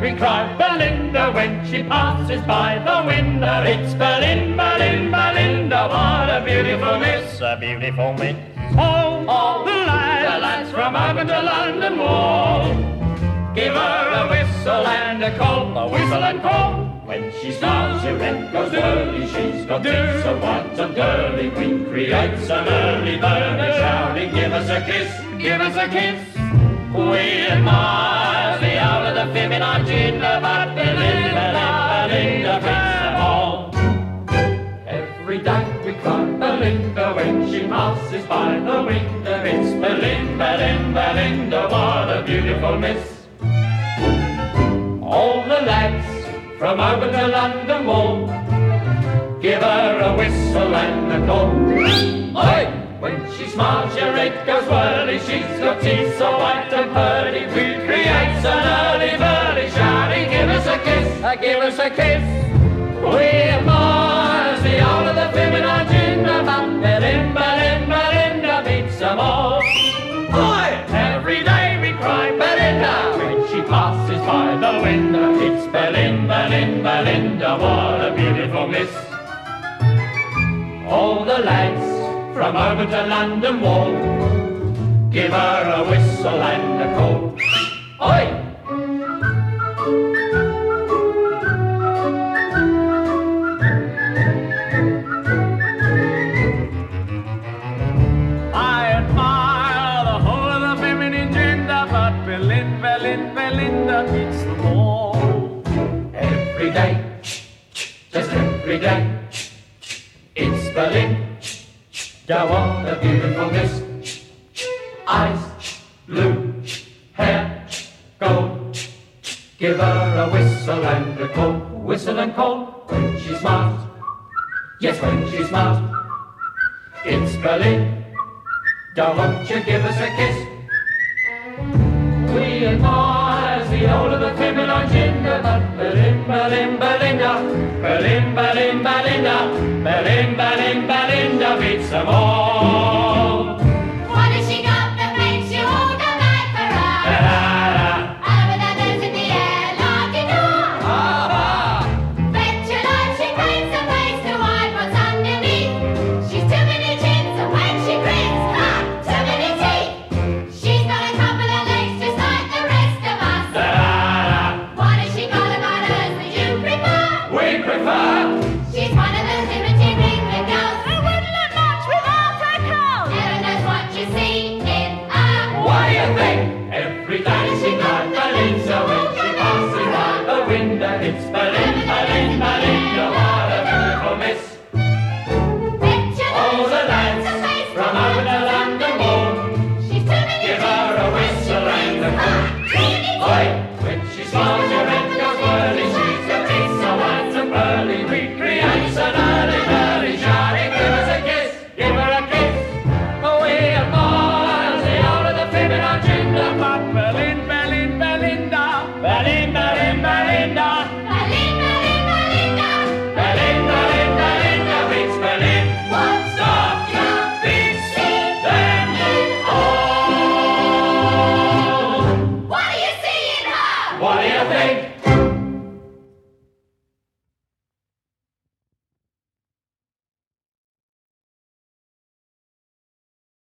day we cry Belinda when she passes by the window. It's Belinda, Berlin, Belinda, what a beautiful miss, a beautiful miss. Oh, all the lads, the lads from Oban to London Wall. Give her a whistle and a call, a whistle and call. When she smiles, your head goes early. She's got teeth so white and curly. We create an early bird shouting, give us a kiss, give us a kiss. We admire the the feminine gender, but Belinda, Belinda beats them all. Every day we cry Belinda when she passes by the window. It's Belinda, Belinda, Belinda, what a beautiful miss. All the lads from Oban to London Wall give her a whistle and a call. Oi! When she smiles, your head goes whirly. She's got teeth so white and pearly. A kiss. We admire the all of the feminine gender, but Belinda, Belinda, Belinda beats them all. Oi! Every day we cry Belinda when she passes by the window. It's Belinda, Belinda, Belinda, what a beautiful miss. All the lads from Oban to London Wall give her a whistle and a call. Oi! Belinda, Belinda, beats them all. Every day, just every day, it's Berlin. Go on, a beautiful miss. Eyes, blue, hair, gold. Give her a whistle and a call, whistle and call when she smiles. Yes, when she smiles. It's Berlin. Don't you give us a kiss? Belinda, Berlin, Belinda, Berlin, Berlin, Belinda beats them all. We prefer. She's one